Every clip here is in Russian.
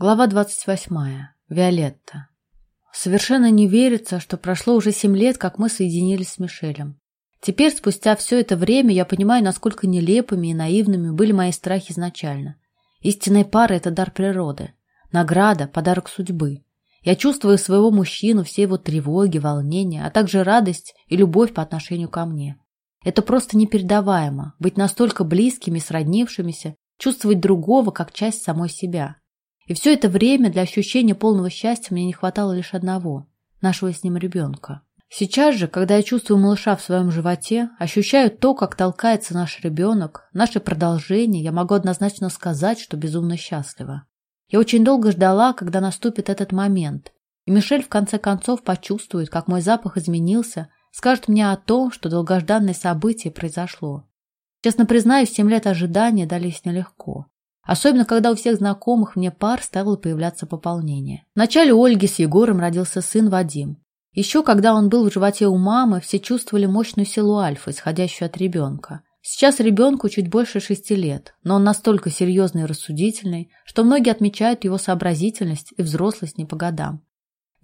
Глава 28. Виолетта. Совершенно не верится, что прошло уже семь лет, как мы соединились с Мишелем. Теперь, спустя все это время, я понимаю, насколько нелепыми и наивными были мои страхи изначально. Истинная пара – это дар природы. Награда – подарок судьбы. Я чувствую своего мужчину, все его тревоги, волнения, а также радость и любовь по отношению ко мне. Это просто непередаваемо – быть настолько близкими, сроднившимися, чувствовать другого как часть самой себя – и все это время для ощущения полного счастья мне не хватало лишь одного – нашего с ним ребенка. Сейчас же, когда я чувствую малыша в своем животе, ощущаю то, как толкается наш ребенок, наше продолжение, я могу однозначно сказать, что безумно счастлива. Я очень долго ждала, когда наступит этот момент, и Мишель в конце концов почувствует, как мой запах изменился, скажет мне о том, что долгожданное событие произошло. Честно признаюсь, семь лет ожидания дались нелегко. Особенно, когда у всех знакомых мне пар стало появляться пополнение. Вначале у Ольги с Егором родился сын Вадим. Еще когда он был в животе у мамы, все чувствовали мощную силу альфа, исходящую от ребенка. Сейчас ребенку чуть больше шести лет, но он настолько серьезный и рассудительный, что многие отмечают его сообразительность и взрослость не по годам.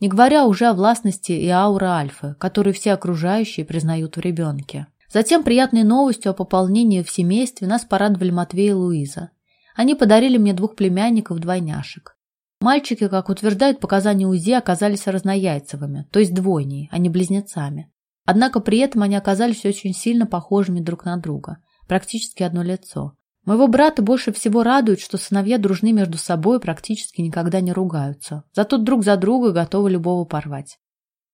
Не говоря уже о властности и ауре альфы, которую все окружающие признают в ребенке. Затем приятной новостью о пополнении в семействе нас порадовали Матвей и Луиза. Они подарили мне двух племянников-двойняшек. Мальчики, как утверждают показания УЗИ, оказались разнояйцевыми, то есть двойней, а не близнецами. Однако при этом они оказались очень сильно похожими друг на друга, практически одно лицо. Моего брата больше всего радует, что сыновья дружны между собой и практически никогда не ругаются, зато друг за друга готовы любого порвать.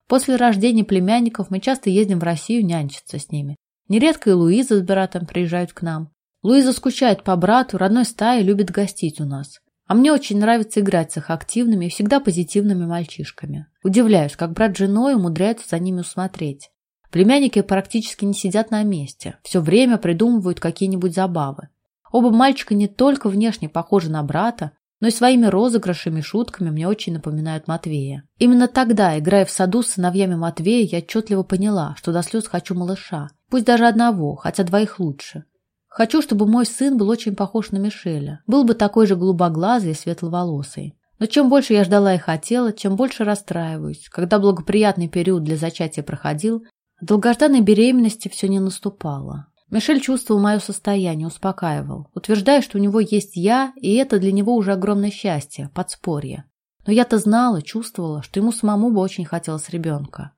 После рождения племянников мы часто ездим в Россию нянчиться с ними. Нередко и Луиза с братом приезжают к нам. Луиза скучает по брату, родной стае любит гостить у нас. А мне очень нравится играть с их активными и всегда позитивными мальчишками. Удивляюсь, как брат с женой умудряются за ними усмотреть. Племянники практически не сидят на месте, все время придумывают какие-нибудь забавы. Оба мальчика не только внешне похожи на брата, но и своими розыгрышами и шутками мне очень напоминают Матвея. Именно тогда, играя в саду с сыновьями Матвея, я отчетливо поняла, что до слез хочу малыша. Пусть даже одного, хотя двоих лучше. Хочу, чтобы мой сын был очень похож на Мишеля. Был бы такой же голубоглазый и светловолосый. Но чем больше я ждала и хотела, чем больше расстраиваюсь. Когда благоприятный период для зачатия проходил, долгожданной беременности все не наступало. Мишель чувствовал мое состояние, успокаивал, утверждая, что у него есть я, и это для него уже огромное счастье, подспорье. Но я-то знала, чувствовала, что ему самому бы очень хотелось ребенка.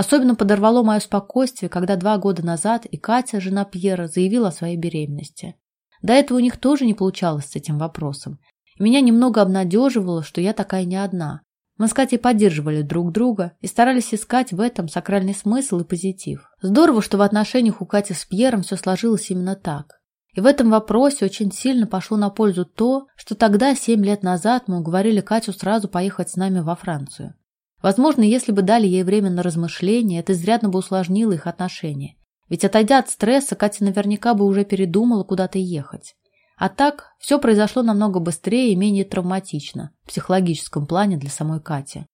Особенно подорвало мое спокойствие, когда два года назад и Катя, жена Пьера, заявила о своей беременности. До этого у них тоже не получалось с этим вопросом. Меня немного обнадеживало, что я такая не одна. Мы с Катей поддерживали друг друга и старались искать в этом сакральный смысл и позитив. Здорово, что в отношениях у Кати с Пьером все сложилось именно так. И в этом вопросе очень сильно пошло на пользу то, что тогда, семь лет назад, мы уговорили Катю сразу поехать с нами во Францию. Возможно, если бы дали ей время на размышления, это изрядно бы усложнило их отношения. Ведь отойдя от стресса, Катя наверняка бы уже передумала куда-то ехать. А так, все произошло намного быстрее и менее травматично в психологическом плане для самой Кати.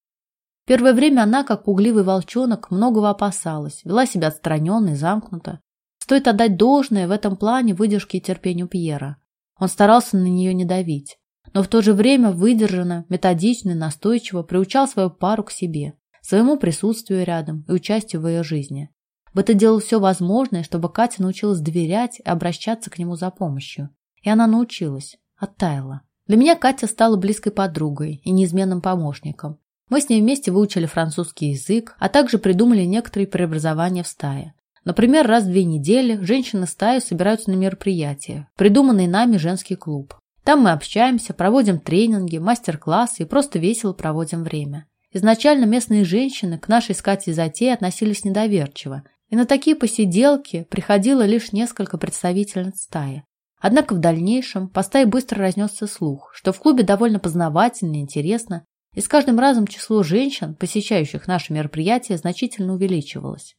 Первое время она, как пугливый волчонок, многого опасалась, вела себя отстраненно и замкнуто. Стоит отдать должное в этом плане выдержке и терпению Пьера. Он старался на нее не давить но в то же время выдержанно, методично настойчиво приучал свою пару к себе, своему присутствию рядом и участию в ее жизни. Бета делал все возможное, чтобы Катя научилась доверять и обращаться к нему за помощью. И она научилась, оттаяла. Для меня Катя стала близкой подругой и неизменным помощником. Мы с ней вместе выучили французский язык, а также придумали некоторые преобразования в стае. Например, раз в две недели женщины стаи собираются на мероприятия, придуманный нами женский клуб. Там мы общаемся, проводим тренинги, мастер-классы и просто весело проводим время. Изначально местные женщины к нашей с Катей затее относились недоверчиво, и на такие посиделки приходило лишь несколько представительниц стаи. Однако в дальнейшем по стае быстро разнесся слух, что в клубе довольно познавательно и интересно, и с каждым разом число женщин, посещающих наши мероприятия, значительно увеличивалось.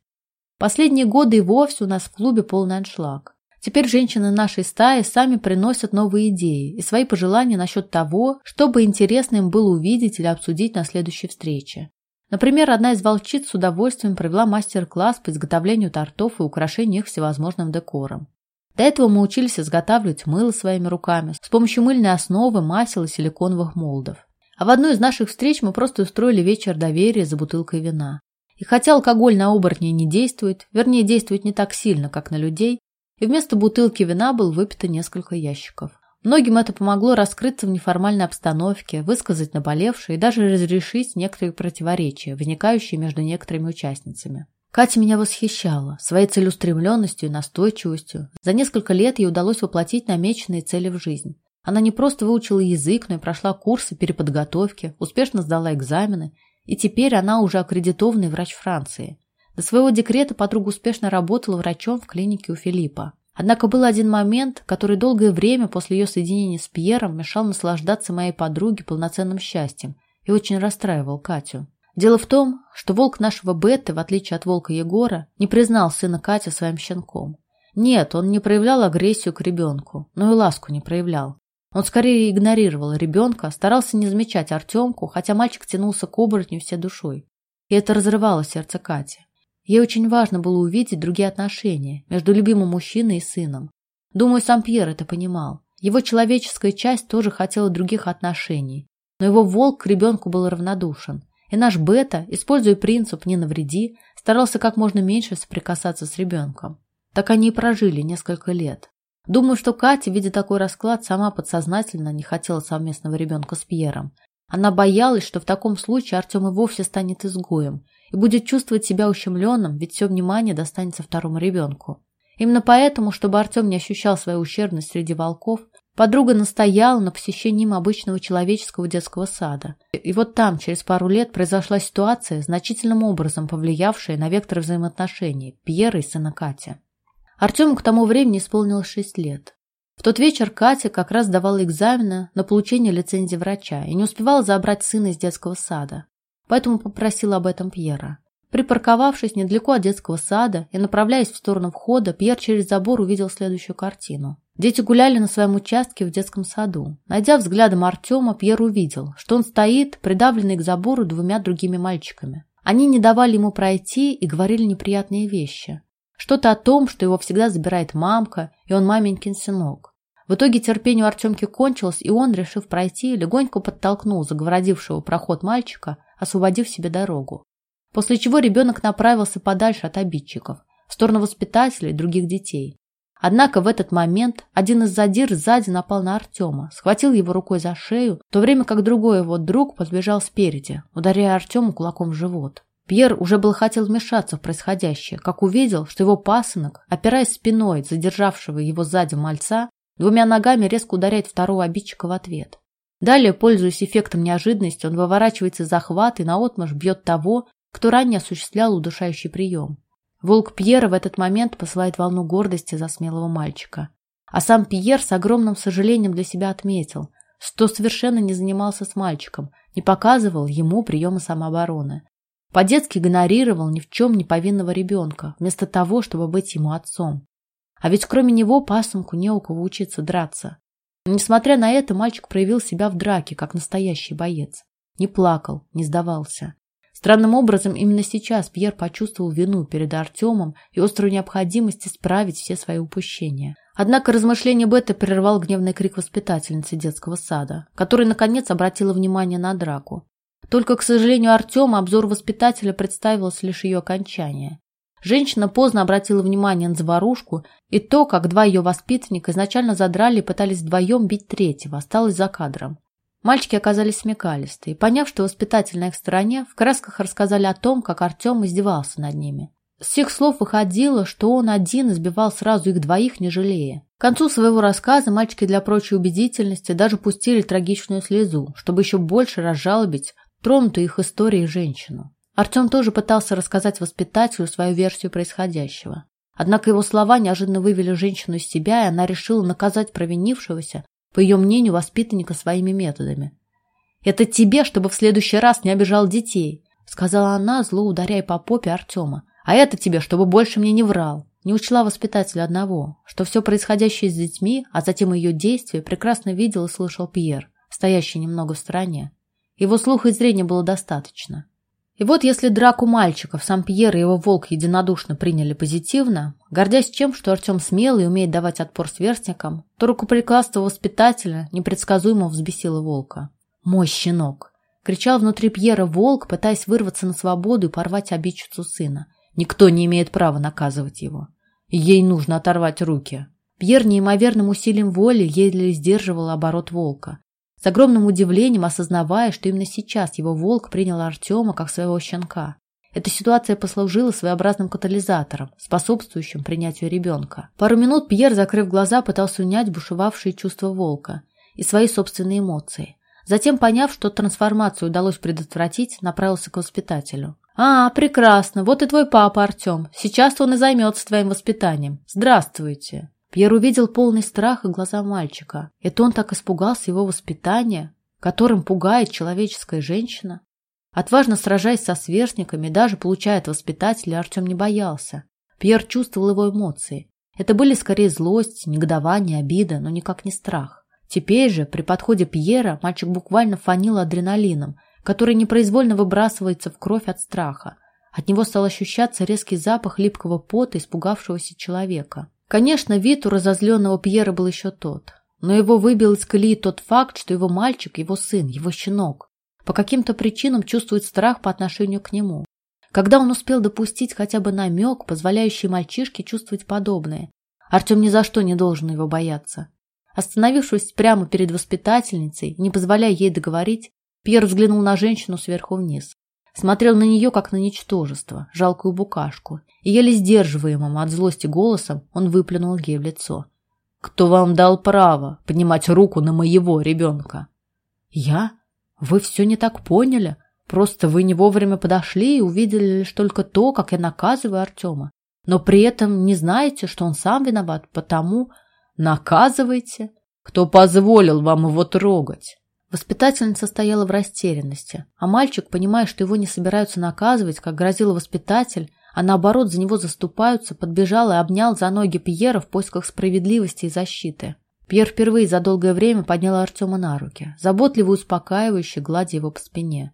Последние годы и вовсе у нас в клубе полный аншлаг. Теперь женщины нашей стаи сами приносят новые идеи и свои пожелания насчет того, что бы интересно им было увидеть или обсудить на следующей встрече. Например, одна из волчиц с удовольствием провела мастер-класс по изготовлению тортов и украшению их всевозможным декором. До этого мы учились изготавливать мыло своими руками с помощью мыльной основы, масел и силиконовых молдов. А в одну из наших встреч мы просто устроили вечер доверия за бутылкой вина. И хотя алкоголь на оборотней не действует, вернее, действует не так сильно, как на людей, и вместо бутылки вина был выпито несколько ящиков. Многим это помогло раскрыться в неформальной обстановке, высказать наболевшее и даже разрешить некоторые противоречия, возникающие между некоторыми участницами. Катя меня восхищала своей целеустремленностью и настойчивостью. За несколько лет ей удалось воплотить намеченные цели в жизнь. Она не просто выучила язык, но и прошла курсы переподготовки, успешно сдала экзамены, и теперь она уже аккредитованный врач Франции. До своего декрета подруга успешно работала врачом в клинике у Филиппа. Однако был один момент, который долгое время после ее соединения с Пьером мешал наслаждаться моей подруге полноценным счастьем и очень расстраивал Катю. Дело в том, что волк нашего Бетты, в отличие от волка Егора, не признал сына Кати своим щенком. Нет, он не проявлял агрессию к ребенку, но и ласку не проявлял. Он скорее игнорировал ребенка, старался не замечать Артемку, хотя мальчик тянулся к оборотню всей душой. И это разрывало сердце Кати. Ей очень важно было увидеть другие отношения между любимым мужчиной и сыном. Думаю, сам Пьер это понимал. Его человеческая часть тоже хотела других отношений, но его волк к ребенку был равнодушен. И наш Бета, используя принцип «не навреди», старался как можно меньше соприкасаться с ребенком. Так они и прожили несколько лет. Думаю, что Катя, видя такой расклад, сама подсознательно не хотела совместного ребенка с Пьером. Она боялась, что в таком случае Артем и вовсе станет изгоем, и будет чувствовать себя ущемленным, ведь все внимание достанется второму ребенку. Именно поэтому, чтобы Артем не ощущал свою ущербность среди волков, подруга настояла на посещении им обычного человеческого детского сада. И вот там, через пару лет, произошла ситуация, значительным образом повлиявшая на вектор взаимоотношений Пьера и сына Кати. Артему к тому времени исполнилось шесть лет. В тот вечер Катя как раз давала экзамены на получение лицензии врача и не успевала забрать сына из детского сада поэтому попросила об этом Пьера. Припарковавшись недалеко от детского сада и направляясь в сторону входа, Пьер через забор увидел следующую картину. Дети гуляли на своем участке в детском саду. Найдя взглядом Артема, Пьер увидел, что он стоит, придавленный к забору двумя другими мальчиками. Они не давали ему пройти и говорили неприятные вещи. Что-то о том, что его всегда забирает мамка, и он маменькин сынок. В итоге терпение у Артемки кончилось, и он, решив пройти, легонько подтолкнул загородившего проход мальчика, освободив себе дорогу. После чего ребенок направился подальше от обидчиков, в сторону воспитателей и других детей. Однако в этот момент один из задир сзади напал на Артема, схватил его рукой за шею, в то время как другой его друг подбежал спереди, ударяя Артему кулаком в живот. Пьер уже был хотел вмешаться в происходящее, как увидел, что его пасынок, опираясь спиной задержавшего его сзади мальца, двумя ногами резко ударяет второго обидчика в ответ. Далее, пользуясь эффектом неожиданности, он выворачивается из захвата и наотмашь бьет того, кто ранее осуществлял удушающий прием. Волк Пьера в этот момент посылает волну гордости за смелого мальчика. А сам Пьер с огромным сожалением для себя отметил, что совершенно не занимался с мальчиком, не показывал ему приемы самообороны. По-детски гонорировал ни в чем не повинного ребенка, вместо того, чтобы быть ему отцом. А ведь кроме него пасынку не у кого учиться драться. Несмотря на это, мальчик проявил себя в драке, как настоящий боец. Не плакал, не сдавался. Странным образом, именно сейчас Пьер почувствовал вину перед Артемом и острую необходимость исправить все свои упущения. Однако размышление Бетты прервал гневный крик воспитательницы детского сада, которая, наконец, обратила внимание на драку. Только, к сожалению, Артема обзор воспитателя представился лишь ее окончание. Женщина поздно обратила внимание на заварушку, и то, как два ее воспитанника изначально задрали и пытались вдвоем бить третьего, осталось за кадром. Мальчики оказались смекалисты, и, поняв, что воспитатель на их стороне, в красках рассказали о том, как Артем издевался над ними. С всех слов выходило, что он один избивал сразу их двоих, не жалея. К концу своего рассказа мальчики для прочей убедительности даже пустили трагичную слезу, чтобы еще больше разжалобить тронутую их историей женщину. Артем тоже пытался рассказать воспитателю свою версию происходящего. Однако его слова неожиданно вывели женщину из себя, и она решила наказать провинившегося, по ее мнению, воспитанника своими методами. «Это тебе, чтобы в следующий раз не обижал детей», сказала она, зло ударяя по попе Артема. «А это тебе, чтобы больше мне не врал». Не учла воспитателя одного, что все происходящее с детьми, а затем ее действия, прекрасно видел и слышал Пьер, стоящий немного в стороне. Его слуха и зрения было достаточно. И вот если драку мальчиков сам Пьер и его волк единодушно приняли позитивно, гордясь тем, что Артем смелый и умеет давать отпор сверстникам, то рукоприкладство воспитателя непредсказуемо взбесило волка. «Мой щенок! Кричал внутри Пьера волк, пытаясь вырваться на свободу и порвать обидчицу сына. Никто не имеет права наказывать его. Ей нужно оторвать руки. Пьер неимоверным усилием воли еле сдерживал оборот волка. С огромным удивлением осознавая, что именно сейчас его волк принял Артема как своего щенка. Эта ситуация послужила своеобразным катализатором, способствующим принятию ребенка. Пару минут Пьер, закрыв глаза, пытался унять бушевавшие чувства волка и свои собственные эмоции. Затем, поняв, что трансформацию удалось предотвратить, направился к воспитателю. «А, прекрасно, вот и твой папа, Артем. Сейчас он и займется твоим воспитанием. Здравствуйте!» Пьер увидел полный страх и глаза мальчика. Это он так испугался его воспитания, которым пугает человеческая женщина. Отважно сражаясь со сверстниками, даже получая от воспитателя, Артем не боялся. Пьер чувствовал его эмоции. Это были скорее злость, негодование, обида, но никак не страх. Теперь же, при подходе Пьера, мальчик буквально фанил адреналином, который непроизвольно выбрасывается в кровь от страха. От него стал ощущаться резкий запах липкого пота испугавшегося человека. Конечно, вид у разозленного Пьера был еще тот, но его выбил из колеи тот факт, что его мальчик, его сын, его щенок, по каким-то причинам чувствует страх по отношению к нему. Когда он успел допустить хотя бы намек, позволяющий мальчишке чувствовать подобное? Артем ни за что не должен его бояться. Остановившись прямо перед воспитательницей, не позволяя ей договорить, Пьер взглянул на женщину сверху вниз. Смотрел на нее, как на ничтожество, жалкую букашку, и еле сдерживаемым от злости голосом он выплюнул ей в лицо. «Кто вам дал право поднимать руку на моего ребенка?» «Я? Вы все не так поняли. Просто вы не вовремя подошли и увидели лишь только то, как я наказываю Артема. Но при этом не знаете, что он сам виноват, потому Наказывайте. Кто позволил вам его трогать? Воспитательница стояла в растерянности, а мальчик, понимая, что его не собираются наказывать, как грозил воспитатель, а наоборот за него заступаются, подбежал и обнял за ноги Пьера в поисках справедливости и защиты. Пьер впервые за долгое время поднял Артема на руки, заботливо успокаивающе гладя его по спине.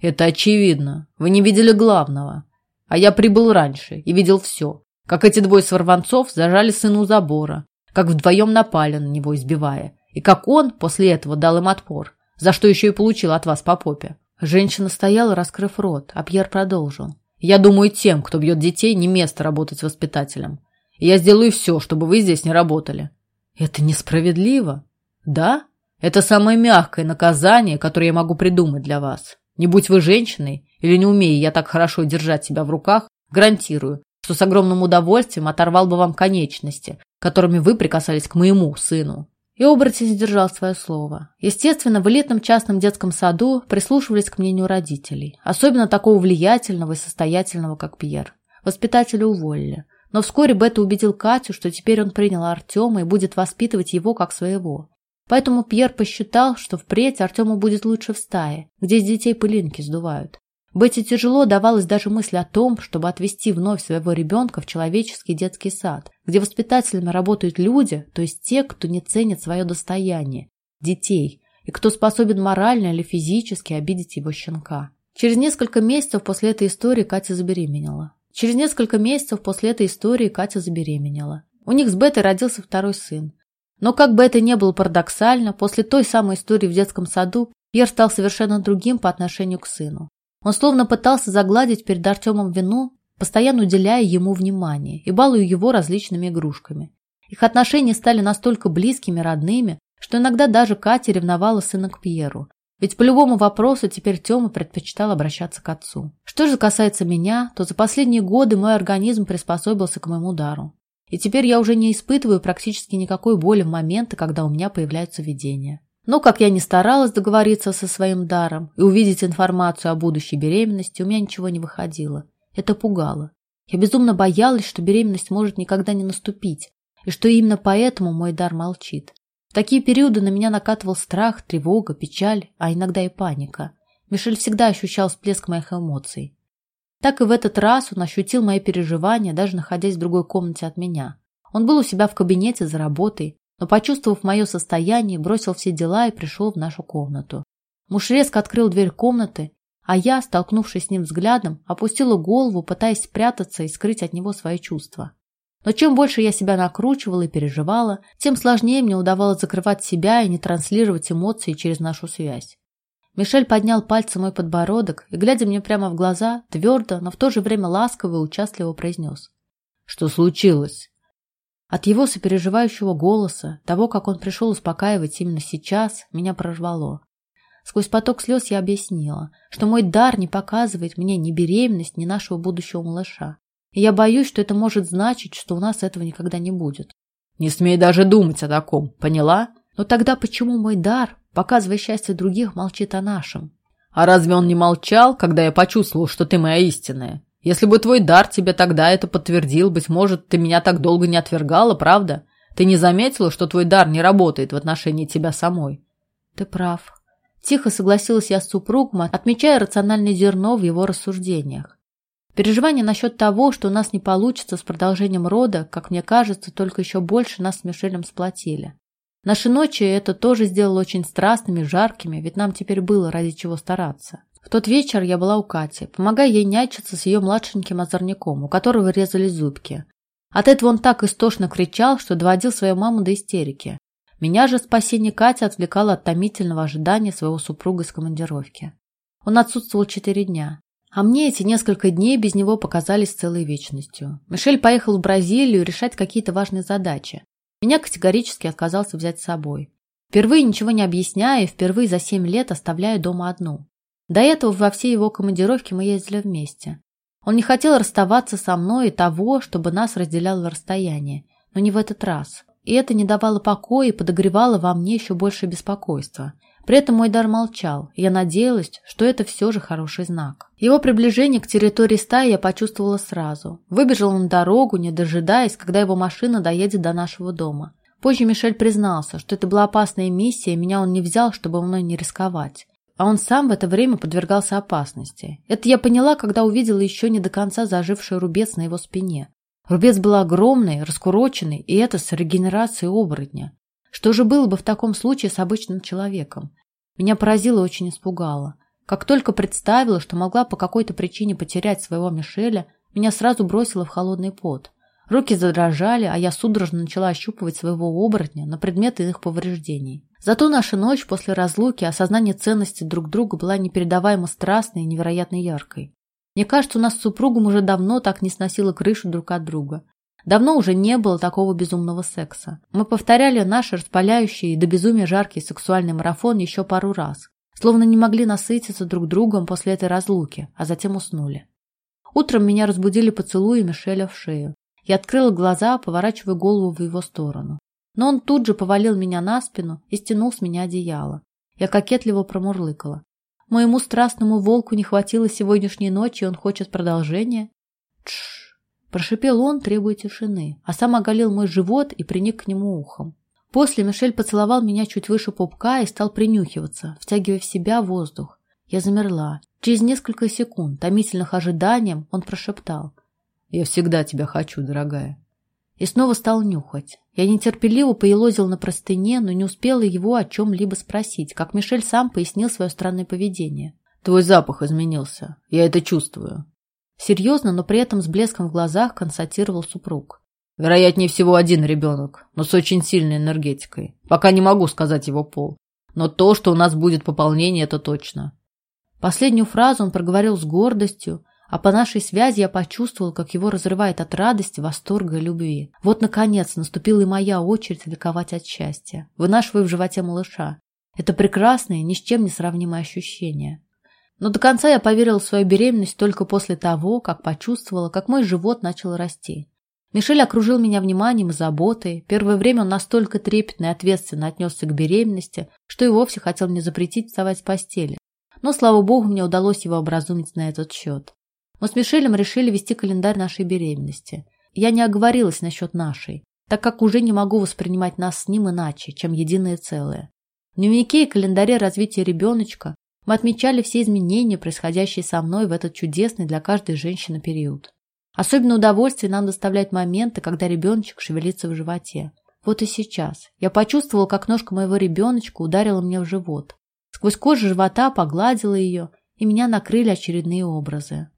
«Это очевидно. Вы не видели главного. А я прибыл раньше и видел все. Как эти двое сорванцов зажали сыну забора, как вдвоем напали на него, избивая. И как он после этого дал им отпор, за что еще и получил от вас по попе. Женщина стояла, раскрыв рот, а Пьер продолжил. «Я думаю, тем, кто бьет детей, не место работать воспитателем. Я сделаю все, чтобы вы здесь не работали». «Это несправедливо?» «Да? Это самое мягкое наказание, которое я могу придумать для вас. Не будь вы женщиной, или не умея я так хорошо держать себя в руках, гарантирую, что с огромным удовольствием оторвал бы вам конечности, которыми вы прикасались к моему сыну. И оборотень сдержал свое слово. Естественно, в элитном частном детском саду прислушивались к мнению родителей, особенно такого влиятельного и состоятельного, как Пьер. Воспитателя уволили. Но вскоре Бета убедил Катю, что теперь он принял Артема и будет воспитывать его как своего. Поэтому Пьер посчитал, что впредь Артему будет лучше в стае, где из детей пылинки сдувают. Бетти тяжело давалась даже мысль о том, чтобы отвезти вновь своего ребенка в человеческий детский сад, где воспитателями работают люди, то есть те, кто не ценит свое достояние, детей, и кто способен морально или физически обидеть его щенка. Через несколько месяцев после этой истории Катя забеременела. Через несколько месяцев после этой истории Катя забеременела. У них с Бетой родился второй сын. Но как бы это ни было парадоксально, после той самой истории в детском саду Пьер стал совершенно другим по отношению к сыну. Он словно пытался загладить перед Артемом вину, постоянно уделяя ему внимание и балуя его различными игрушками. Их отношения стали настолько близкими, родными, что иногда даже Катя ревновала сына к Пьеру. Ведь по любому вопросу теперь Тёма предпочитал обращаться к отцу. Что же касается меня, то за последние годы мой организм приспособился к моему дару. И теперь я уже не испытываю практически никакой боли в моменты, когда у меня появляются видения. Но, как я не старалась договориться со своим даром и увидеть информацию о будущей беременности, у меня ничего не выходило. Это пугало. Я безумно боялась, что беременность может никогда не наступить, и что именно поэтому мой дар молчит. В такие периоды на меня накатывал страх, тревога, печаль, а иногда и паника. Мишель всегда ощущал всплеск моих эмоций. Так и в этот раз он ощутил мои переживания, даже находясь в другой комнате от меня. Он был у себя в кабинете за работой, но, почувствовав мое состояние, бросил все дела и пришел в нашу комнату. Муж резко открыл дверь комнаты, а я, столкнувшись с ним взглядом, опустила голову, пытаясь спрятаться и скрыть от него свои чувства. Но чем больше я себя накручивала и переживала, тем сложнее мне удавалось закрывать себя и не транслировать эмоции через нашу связь. Мишель поднял пальцем мой подбородок и, глядя мне прямо в глаза, твердо, но в то же время ласково и участливо произнес. «Что случилось?» От его сопереживающего голоса, того, как он пришел успокаивать именно сейчас, меня прорвало. Сквозь поток слез я объяснила, что мой дар не показывает мне ни беременность, ни нашего будущего малыша. И я боюсь, что это может значить, что у нас этого никогда не будет. Не смей даже думать о таком, поняла? Но тогда почему мой дар, показывая счастье других, молчит о нашем? А разве он не молчал, когда я почувствовал, что ты моя истинная? Если бы твой дар тебе тогда это подтвердил, быть может, ты меня так долго не отвергала, правда? Ты не заметила, что твой дар не работает в отношении тебя самой? Ты прав. Тихо согласилась я с супругом, отмечая рациональное зерно в его рассуждениях. Переживание насчет того, что у нас не получится с продолжением рода, как мне кажется, только еще больше нас с Мишелем сплотили. Наши ночи это тоже сделало очень страстными, жаркими, ведь нам теперь было ради чего стараться. В тот вечер я была у Кати, помогая ей нянчиться с ее младшеньким озорником, у которого резались зубки. От этого он так истошно кричал, что доводил свою маму до истерики. Меня же спасение Кати отвлекало от томительного ожидания своего супруга из командировки. Он отсутствовал четыре дня. А мне эти несколько дней без него показались целой вечностью. Мишель поехал в Бразилию решать какие-то важные задачи. Меня категорически отказался взять с собой. Впервые ничего не объясняя, впервые за семь лет оставляю дома одну. До этого во все его командировки мы ездили вместе. Он не хотел расставаться со мной и того, чтобы нас разделяло расстояние, но не в этот раз. И это не давало покоя и подогревало во мне еще больше беспокойства. При этом мой дар молчал, и я надеялась, что это все же хороший знак. Его приближение к территории стаи я почувствовала сразу. Выбежал на дорогу, не дожидаясь, когда его машина доедет до нашего дома. Позже Мишель признался, что это была опасная миссия, и меня он не взял, чтобы мной не рисковать а он сам в это время подвергался опасности. Это я поняла, когда увидела еще не до конца заживший рубец на его спине. Рубец был огромный, раскуроченный, и это с регенерацией оборотня. Что же было бы в таком случае с обычным человеком? Меня поразило и очень испугало. Как только представила, что могла по какой-то причине потерять своего Мишеля, меня сразу бросило в холодный пот. Руки задрожали, а я судорожно начала ощупывать своего оборотня на предметы их повреждений. Зато наша ночь после разлуки, осознание ценности друг друга была непередаваемо страстной и невероятно яркой. Мне кажется, у нас с супругом уже давно так не сносило крышу друг от друга. Давно уже не было такого безумного секса. Мы повторяли наш распаляющий и до безумия жаркий сексуальный марафон еще пару раз, словно не могли насытиться друг другом после этой разлуки, а затем уснули. Утром меня разбудили поцелуи Мишеля в шею. Я открыла глаза, поворачивая голову в его сторону. Но он тут же повалил меня на спину и стянул с меня одеяло. Я кокетливо промурлыкала. Моему страстному волку не хватило сегодняшней ночи, и он хочет продолжения. Тш! Прошипел он, требуя тишины, а сам оголил мой живот и приник к нему ухом. После Мишель поцеловал меня чуть выше пупка и стал принюхиваться, втягивая в себя воздух. Я замерла. Через несколько секунд, томительных ожиданием, он прошептал. «Я всегда тебя хочу, дорогая» и снова стал нюхать. Я нетерпеливо поелозил на простыне, но не успела его о чем-либо спросить, как Мишель сам пояснил свое странное поведение. «Твой запах изменился. Я это чувствую». Серьезно, но при этом с блеском в глазах констатировал супруг. «Вероятнее всего один ребенок, но с очень сильной энергетикой. Пока не могу сказать его пол. Но то, что у нас будет пополнение, это точно». Последнюю фразу он проговорил с гордостью, а по нашей связи я почувствовал, как его разрывает от радости, восторга и любви. Вот, наконец, наступила и моя очередь ликовать от счастья, вынашивая в животе малыша. Это прекрасное, ни с чем не сравнимое ощущение. Но до конца я поверила в свою беременность только после того, как почувствовала, как мой живот начал расти. Мишель окружил меня вниманием и заботой. Первое время он настолько трепетно и ответственно отнесся к беременности, что и вовсе хотел мне запретить вставать с постели. Но, слава богу, мне удалось его образумить на этот счет. Мы с Мишелем решили вести календарь нашей беременности. Я не оговорилась насчет нашей, так как уже не могу воспринимать нас с ним иначе, чем единое целое. В дневнике и календаре развития ребеночка мы отмечали все изменения, происходящие со мной в этот чудесный для каждой женщины период. Особенно удовольствие нам доставляет моменты, когда ребеночек шевелится в животе. Вот и сейчас. Я почувствовала, как ножка моего ребеночка ударила мне в живот. Сквозь кожу живота погладила ее, и меня накрыли очередные образы.